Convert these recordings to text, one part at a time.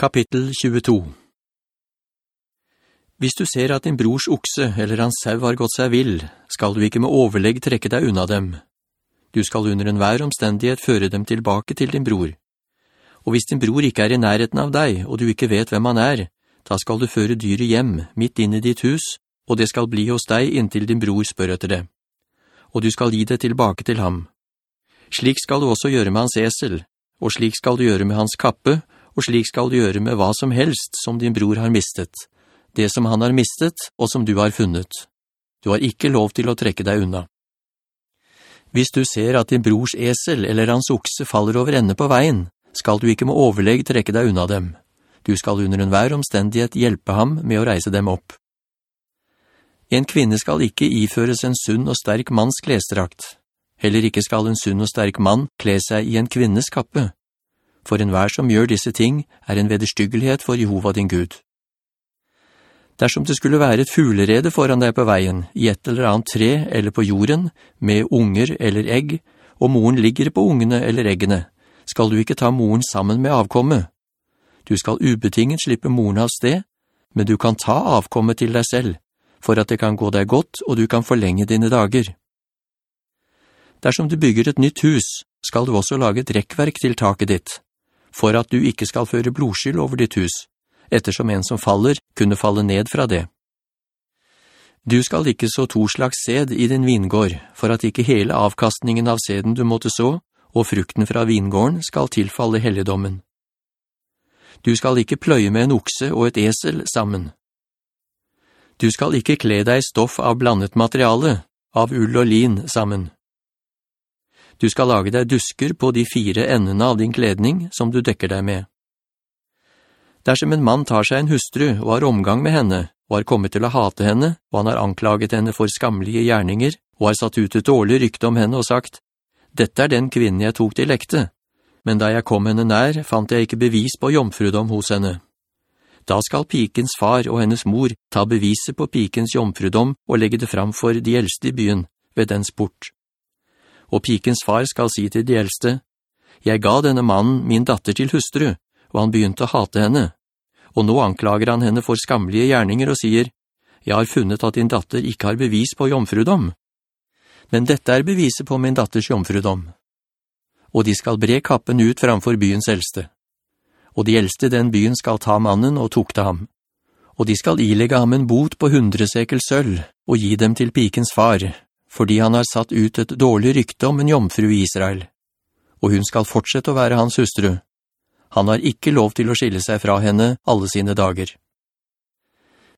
Kapittel 22 Hvis du ser at din brors okse eller hans sau har gått seg vill, skal du ikke med overlegg trekke deg unna dem. Du skal under enhver omstendighet føre dem tilbake til din bror. Og hvis din bror ikke er i nærheten av deg, og du ikke vet hvem han er, da skal du føre dyret hjem, midt inn i ditt hus, og det skal bli hos deg inntil din bror spør etter det. Og du skal gi det tilbake til ham. Slik skal du også gjøre med hans esel, og slik skal du gjøre med hans kappe, og slik skal du gjøre med hva som helst som din bror har mistet, det som han har mistet og som du har funnet. Du har ikke lov til å trekke deg unna. Hvis du ser at din brors esel eller hans okse faller over ende på veien, skal du ikke med overlegg trekke deg unna dem. Du skal under enhver omstendighet hjelpe ham med å reise dem opp. En kvinne skal ikke iføres en sunn og sterk manns klesdrakt. Heller ikke skal en sunn og sterk mann kle seg i en kvinnes kappe for enhver som gjør disse ting er en vederstyggelighet for Jehova din Gud. Dersom det skulle være et fuglerede foran deg på veien, i et eller annet tre eller på jorden, med unger eller egg, og moren ligger på ungene eller eggene, skal du ikke ta moren sammen med avkommet. Du skal ubetinget slippe moren av sted, men du kan ta avkommet til deg selv, for at det kan gå deg godt og du kan forlenge dine dager. Dersom du bygger et nytt hus, skal du også lage et rekkverk til taket ditt, for at du ikke skal føre blodskyld over ditt hus, ettersom en som faller kunne falle ned fra det. Du skal ikke så to slags sed i din vingård, for at ikke hele avkastningen av seden du måtte så, og frukten fra vingården skal tilfalle helligdommen. Du skal ikke pløye med en okse og et esel sammen. Du skal ikke kle deg stoff av blandet materiale, av ull og lin sammen. Du skal lage deg dusker på de fire endene av din kledning som du dekker deg med. Dersom en mann tar seg en hustru og har omgang med henne, og har kommet til å hate henne, og han har anklaget henne for skamlige gjerninger, og har satt ut et dårlig rykte om henne og sagt, «Dette er den kvinnen jeg tok til lekte, men da jeg kom henne nær, fant jeg ikke bevis på jomfrudom hos henne.» Da skal pikens far og hennes mor ta beviset på pikens jomfrudom og legge det fram for de eldste i byen, ved dens port og pikens far skal si til de eldste, «Jeg ga denne mannen min datter til hustru, og han begynte å hate henne. Og nå anklager han henne for skamlige gjerninger og sier, «Jeg har funnet at din datter ikke har bevis på jomfrudom. Men dette er beviset på min datters jomfrudom. Og de skal bre kappen ut framfor byens eldste. Og de eldste den byen skal ta mannen og tukte ham. Og de skal ilegge ham en bot på hundre sekel sølv, og gi dem til pikens far, fordi han har satt ut et dårlig rykte om en jomfru i Israel, og hun skal fortsette å være hans hustru. Han har ikke lov til å skille seg fra henne alle sine dager.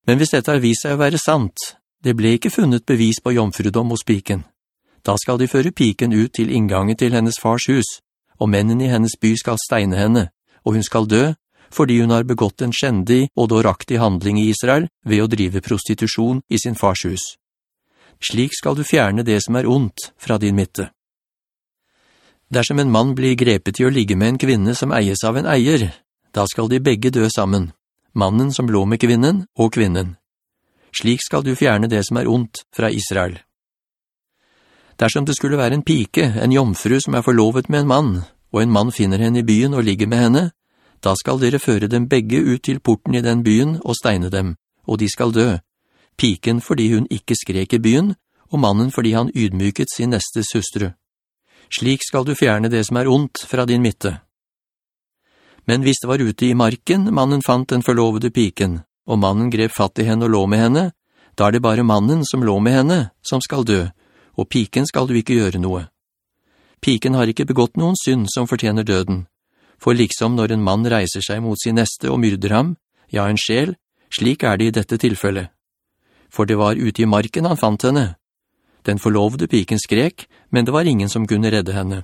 Men hvis dette har vist seg å være sant, det ble ikke funnet bevis på jomfrudom hos piken. Da skal de føre piken ut til inngangen til hennes fars hus, og mennene i hennes by skal steine henne, og hun skal dø, fordi hun har begått en kjendig og dåraktig handling i Israel ved å drive prostitusjon i sin fars hus. Slik skal du fjerne det som er ondt fra din midte. Dersom en mann blir grepet i å ligge med en kvinne som eies av en eier, da skal de begge dø sammen, mannen som lå med kvinnen og kvinnen. Slik skal du fjerne det som er ondt fra Israel. Dersom det skulle være en pike, en jomfru som er forlovet med en mann, og en mann finner henne i byen og ligger med henne, da skal dere føre dem begge ut til porten i den byen og steine dem, og de skal dø, piken fordi hun ikke skrek i byen, og mannen fordi han ydmyket sin nestes hustru. Slik skal du fjerne det som er ondt fra din midte. Men hvis det var ute i marken mannen fant den forlovede piken, og mannen grep fatt i henne og lå med henne, da er det bare mannen som lå med henne som skal dø, og piken skal du ikke gjøre noe. Piken har ikke begått noen synd som fortjener døden, for liksom når en mann reiser seg mot sin neste og myrder ham, ja, en sjel, slik er det i dette tilfellet for det var ute i marken han fant henne. Den forlovede piken skrek, men det var ingen som kunne redde henne.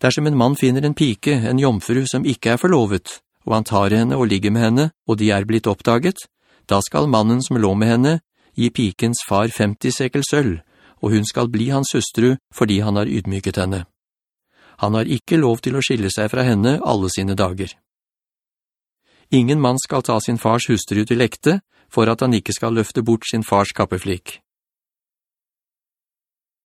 Dersom en mann finner en pike, en jomfru som ikke er forlovet, og han tar henne og ligger med henne, og de er blitt oppdaget, da skal mannen som lå med henne gi pikens far 50 sekel sølv, og hun skal bli hans søstru fordi han har ydmyket henne. Han har ikke lov til å skille seg fra henne alle sine dager. Ingen mann skal ta sin fars hustru til ekte, for at han ikke skal løfte bort sin fars kappeflik.